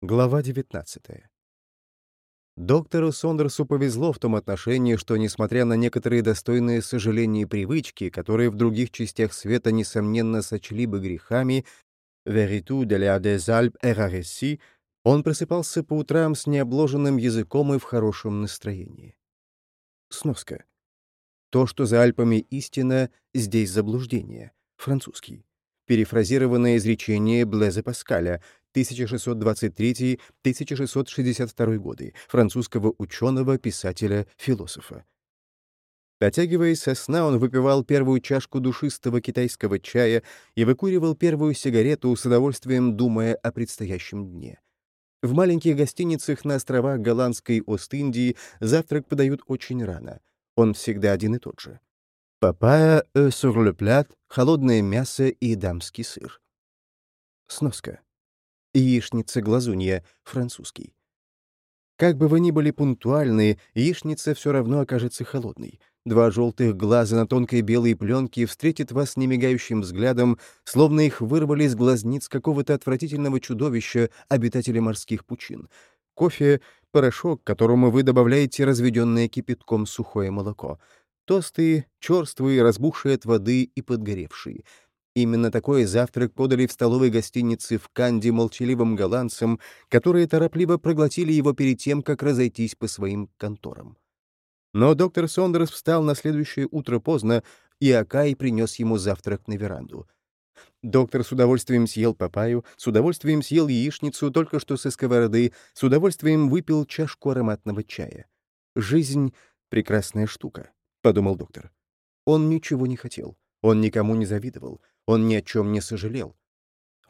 Глава 19. Доктору Сондерсу повезло в том отношении, что, несмотря на некоторые достойные сожаления и привычки, которые в других частях света, несомненно, сочли бы грехами, «Veritu de la des Alpes erraressi», он просыпался по утрам с необложенным языком и в хорошем настроении. Сноска. То, что за Альпами истина, здесь заблуждение. Французский. Перефразированное изречение Блезе Паскаля, 1623-1662 годы, французского ученого, писателя, философа. Потягиваясь со сна, он выпивал первую чашку душистого китайского чая и выкуривал первую сигарету, с удовольствием думая о предстоящем дне. В маленьких гостиницах на островах голландской Ост-Индии завтрак подают очень рано. Он всегда один и тот же. Папая, э, холодное мясо и дамский сыр. Сноска. Яичница-глазунья, французский. Как бы вы ни были пунктуальны, яичница все равно окажется холодной. Два желтых глаза на тонкой белой пленке встретят вас немигающим взглядом, словно их вырвали из глазниц какого-то отвратительного чудовища, обитателя морских пучин. Кофе — порошок, которому вы добавляете разведенное кипятком сухое молоко. Тосты — черствые, разбухшие от воды и подгоревшие — Именно такой завтрак подали в столовой гостинице в Канде молчаливым голландцам, которые торопливо проглотили его перед тем, как разойтись по своим конторам. Но доктор Сондерс встал на следующее утро поздно, и Акай принес ему завтрак на веранду. Доктор с удовольствием съел папаю, с удовольствием съел яичницу только что со сковороды, с удовольствием выпил чашку ароматного чая. «Жизнь — прекрасная штука», — подумал доктор. Он ничего не хотел, он никому не завидовал, он ни о чем не сожалел.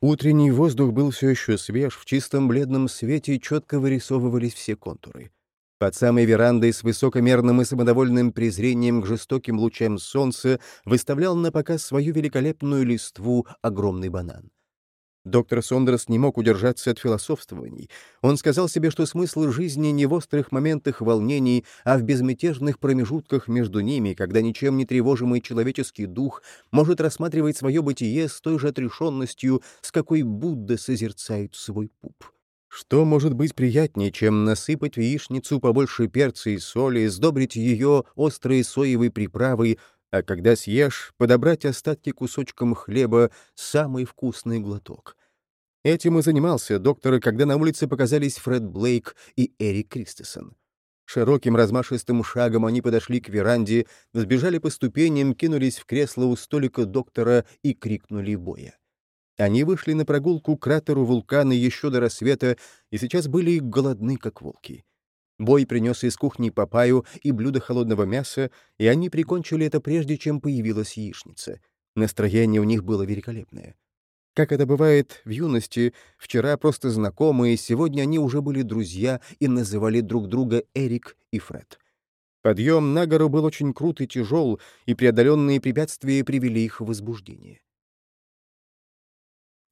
Утренний воздух был все еще свеж, в чистом бледном свете четко вырисовывались все контуры. Под самой верандой с высокомерным и самодовольным презрением к жестоким лучам солнца выставлял на показ свою великолепную листву огромный банан. Доктор Сондерс не мог удержаться от философствований. Он сказал себе, что смысл жизни не в острых моментах волнений, а в безмятежных промежутках между ними, когда ничем не тревожимый человеческий дух может рассматривать свое бытие с той же отрешенностью, с какой Будда созерцает свой пуп. Что может быть приятнее, чем насыпать в яичницу побольше перца и соли, сдобрить ее острой соевой приправой, а когда съешь, подобрать остатки кусочком хлеба самый вкусный глоток. Этим и занимался доктор, когда на улице показались Фред Блейк и Эрик Кристесон. Широким размашистым шагом они подошли к веранде, взбежали по ступеням, кинулись в кресло у столика доктора и крикнули боя. Они вышли на прогулку к кратеру вулкана еще до рассвета и сейчас были голодны, как волки. Бой принес из кухни папаю и блюдо холодного мяса, и они прикончили это прежде, чем появилась яичница. Настроение у них было великолепное. Как это бывает в юности, вчера просто знакомые, сегодня они уже были друзья и называли друг друга Эрик и Фред. Подъем на гору был очень крут и тяжел, и преодоленные препятствия привели их в возбуждение.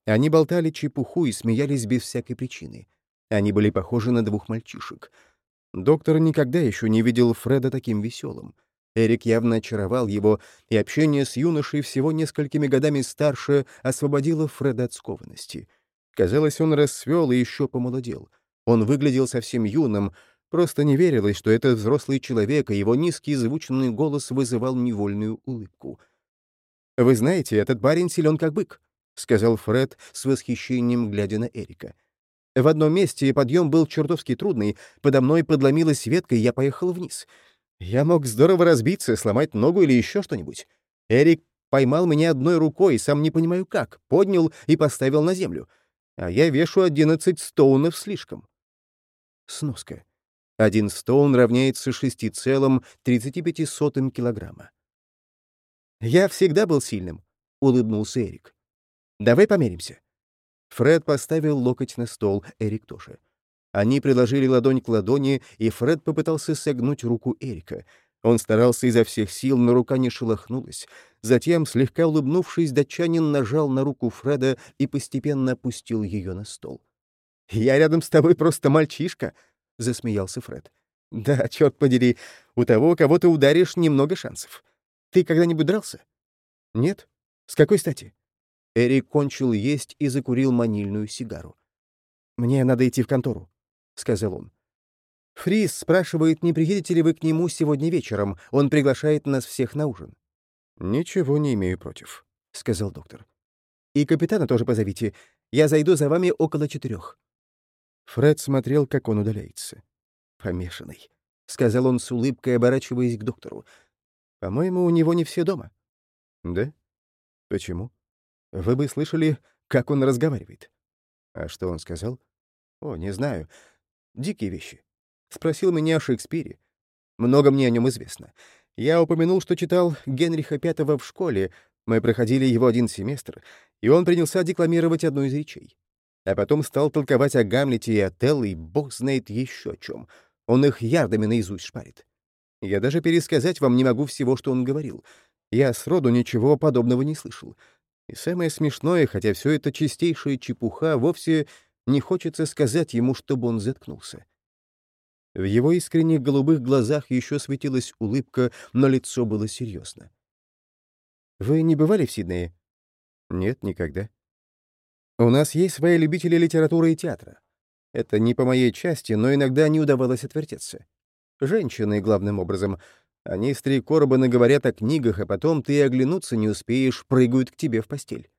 Они болтали чепуху и смеялись без всякой причины. Они были похожи на двух мальчишек — Доктор никогда еще не видел Фреда таким веселым. Эрик явно очаровал его, и общение с юношей всего несколькими годами старше освободило Фреда от скованности. Казалось, он расцвел и еще помолодел. Он выглядел совсем юным, просто не верилось, что этот взрослый человек, и его низкий звучный голос вызывал невольную улыбку. «Вы знаете, этот парень силен как бык», — сказал Фред с восхищением, глядя на Эрика. В одном месте подъем был чертовски трудный, подо мной подломилась ветка, и я поехал вниз. Я мог здорово разбиться, сломать ногу или еще что-нибудь. Эрик поймал меня одной рукой, сам не понимаю как, поднял и поставил на землю. А я вешу 11 стоунов слишком. Сноска. Один стоун равняется 6,35 килограмма. «Я всегда был сильным», — улыбнулся Эрик. «Давай померимся». Фред поставил локоть на стол, Эрик тоже. Они приложили ладонь к ладони, и Фред попытался согнуть руку Эрика. Он старался изо всех сил, но рука не шелохнулась. Затем, слегка улыбнувшись, датчанин нажал на руку Фреда и постепенно опустил ее на стол. «Я рядом с тобой просто мальчишка», — засмеялся Фред. «Да, черт подери, у того, кого ты ударишь, немного шансов. Ты когда-нибудь дрался?» «Нет? С какой стати?» Эрик кончил есть и закурил манильную сигару. «Мне надо идти в контору», — сказал он. «Фрис спрашивает, не приедете ли вы к нему сегодня вечером. Он приглашает нас всех на ужин». «Ничего не имею против», — сказал доктор. «И капитана тоже позовите. Я зайду за вами около четырех». Фред смотрел, как он удаляется. «Помешанный», — сказал он с улыбкой, оборачиваясь к доктору. «По-моему, у него не все дома». «Да? Почему? Вы бы слышали, как он разговаривает». «А что он сказал?» «О, не знаю. Дикие вещи. Спросил меня о Шекспире. Много мне о нем известно. Я упомянул, что читал Генриха V в школе, мы проходили его один семестр, и он принялся декламировать одну из речей. А потом стал толковать о Гамлете и Отелло, и бог знает еще о чем. Он их ярдами наизусть шпарит. Я даже пересказать вам не могу всего, что он говорил. Я сроду ничего подобного не слышал. И самое смешное, хотя все это чистейшая чепуха, вовсе не хочется сказать ему, чтобы он заткнулся. В его искренних голубых глазах еще светилась улыбка, но лицо было серьезно. «Вы не бывали в Сиднее?» «Нет, никогда». «У нас есть свои любители литературы и театра. Это не по моей части, но иногда не удавалось отвертеться. Женщины, главным образом. Они с три короба наговорят о книгах, а потом ты оглянуться не успеешь, прыгают к тебе в постель».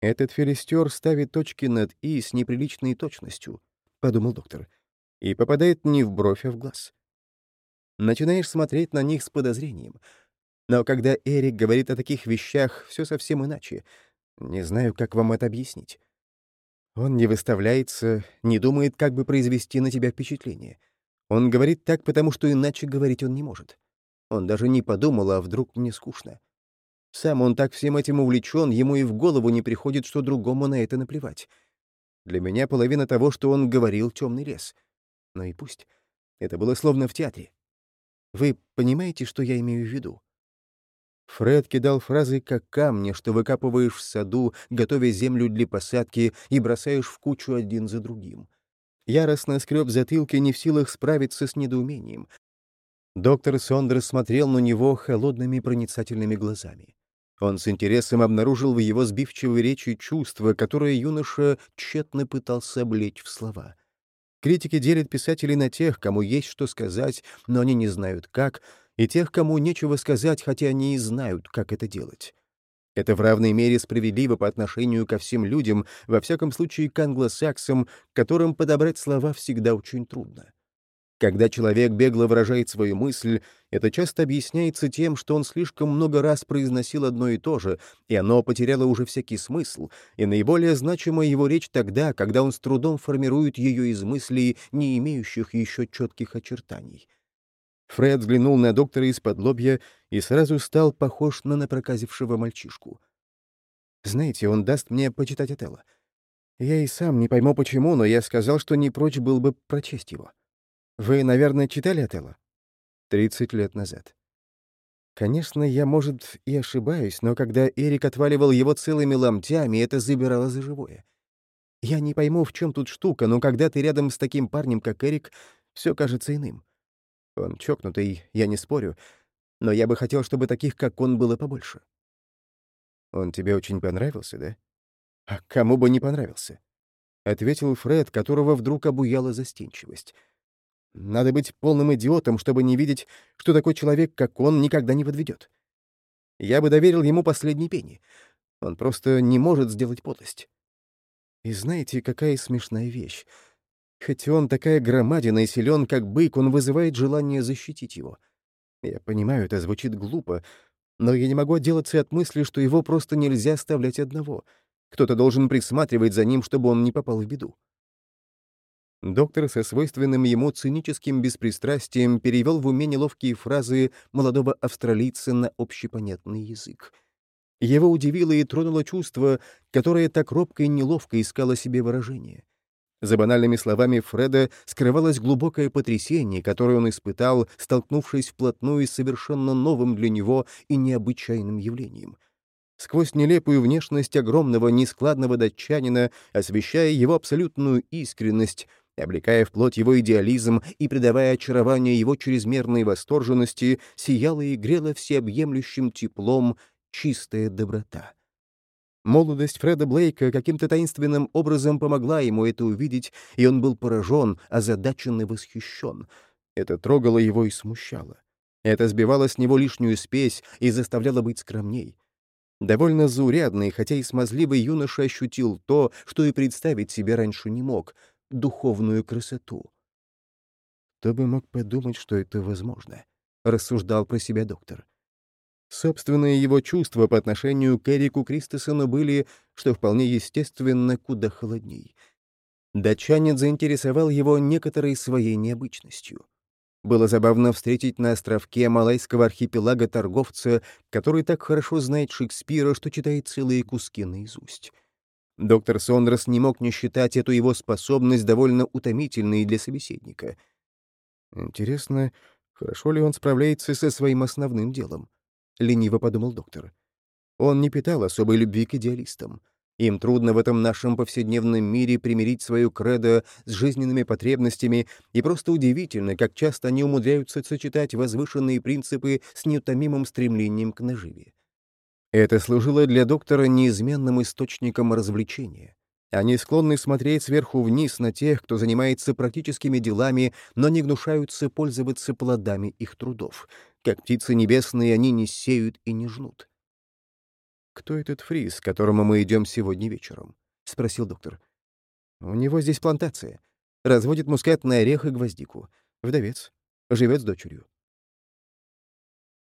«Этот филистер ставит точки над «и» с неприличной точностью», — подумал доктор и попадает не в бровь, а в глаз. Начинаешь смотреть на них с подозрением. Но когда Эрик говорит о таких вещах, все совсем иначе. Не знаю, как вам это объяснить. Он не выставляется, не думает, как бы произвести на тебя впечатление. Он говорит так, потому что иначе говорить он не может. Он даже не подумал, а вдруг мне скучно. Сам он так всем этим увлечен, ему и в голову не приходит, что другому на это наплевать. Для меня половина того, что он говорил, — темный лес — но и пусть. Это было словно в театре. Вы понимаете, что я имею в виду? Фред кидал фразы как камни, что выкапываешь в саду, готовя землю для посадки и бросаешь в кучу один за другим. Яростно скреб затылки, не в силах справиться с недоумением. Доктор Сондерс смотрел на него холодными проницательными глазами. Он с интересом обнаружил в его сбивчивой речи чувство, которое юноша тщетно пытался облечь в слова — Критики делят писателей на тех, кому есть что сказать, но они не знают как, и тех, кому нечего сказать, хотя они и знают, как это делать. Это в равной мере справедливо по отношению ко всем людям, во всяком случае к англосаксам, которым подобрать слова всегда очень трудно. Когда человек бегло выражает свою мысль, это часто объясняется тем, что он слишком много раз произносил одно и то же, и оно потеряло уже всякий смысл, и наиболее значима его речь тогда, когда он с трудом формирует ее из мыслей, не имеющих еще четких очертаний. Фред взглянул на доктора из-под лобья и сразу стал похож на напроказившего мальчишку. «Знаете, он даст мне почитать Отелло. Я и сам не пойму почему, но я сказал, что не прочь был бы прочесть его». Вы, наверное, читали Отелло? Тридцать лет назад. Конечно, я, может, и ошибаюсь, но когда Эрик отваливал его целыми ломтями, это забирало за живое. Я не пойму, в чем тут штука, но когда ты рядом с таким парнем, как Эрик, все кажется иным. Он чокнутый, я не спорю, но я бы хотел, чтобы таких, как он, было побольше. Он тебе очень понравился, да? А кому бы не понравился? — ответил Фред, которого вдруг обуяла застенчивость — надо быть полным идиотом, чтобы не видеть, что такой человек, как он, никогда не подведет. Я бы доверил ему последний пенни. Он просто не может сделать подлость. И знаете, какая смешная вещь. Хоть он такая громадина и силен, как бык, он вызывает желание защитить его. Я понимаю, это звучит глупо, но я не могу отделаться от мысли, что его просто нельзя оставлять одного. Кто-то должен присматривать за ним, чтобы он не попал в беду. Доктор со свойственным ему циническим беспристрастием перевел в уме неловкие фразы молодого австралийца на общепонятный язык. Его удивило и тронуло чувство, которое так робко и неловко искало себе выражение. За банальными словами Фреда скрывалось глубокое потрясение, которое он испытал, столкнувшись вплотную с совершенно новым для него и необычайным явлением — сквозь нелепую внешность огромного нескладного датчанина, освещая его абсолютную искренность, облекая в плоть его идеализм и придавая очарование его чрезмерной восторженности, сияла и грела всеобъемлющим теплом чистая доброта. Молодость Фреда Блейка каким-то таинственным образом помогла ему это увидеть, и он был поражен, озадачен и восхищен. Это трогало его и смущало. Это сбивало с него лишнюю спесь и заставляло быть скромней. Довольно заурядный, хотя и смазливый юноша ощутил то, что и представить себе раньше не мог — духовную красоту. «Кто бы мог подумать, что это возможно?» — рассуждал про себя доктор. Собственные его чувства по отношению к Эрику Кристосону были, что вполне естественно, куда холодней. Датчанин заинтересовал его некоторой своей необычностью. Было забавно встретить на островке Малайского архипелага торговца, который так хорошо знает Шекспира, что читает целые куски наизусть. Доктор Сондрас не мог не считать эту его способность довольно утомительной для собеседника. Интересно, хорошо ли он справляется со своим основным делом? — лениво подумал доктор. Он не питал особой любви к идеалистам. Им трудно в этом нашем повседневном мире примирить свою кредо с жизненными потребностями, и просто удивительно, как часто они умудряются сочетать возвышенные принципы с неутомимым стремлением к наживе. Это служило для доктора неизменным источником развлечения. Они склонны смотреть сверху вниз на тех, кто занимается практическими делами, но не гнушаются пользоваться плодами их трудов. Как птицы небесные они не сеют и не жнут. «Кто этот фриз, к которому мы идем сегодня вечером?» — спросил доктор. «У него здесь плантация. Разводит мускатный орех и гвоздику. Вдовец. Живет с дочерью.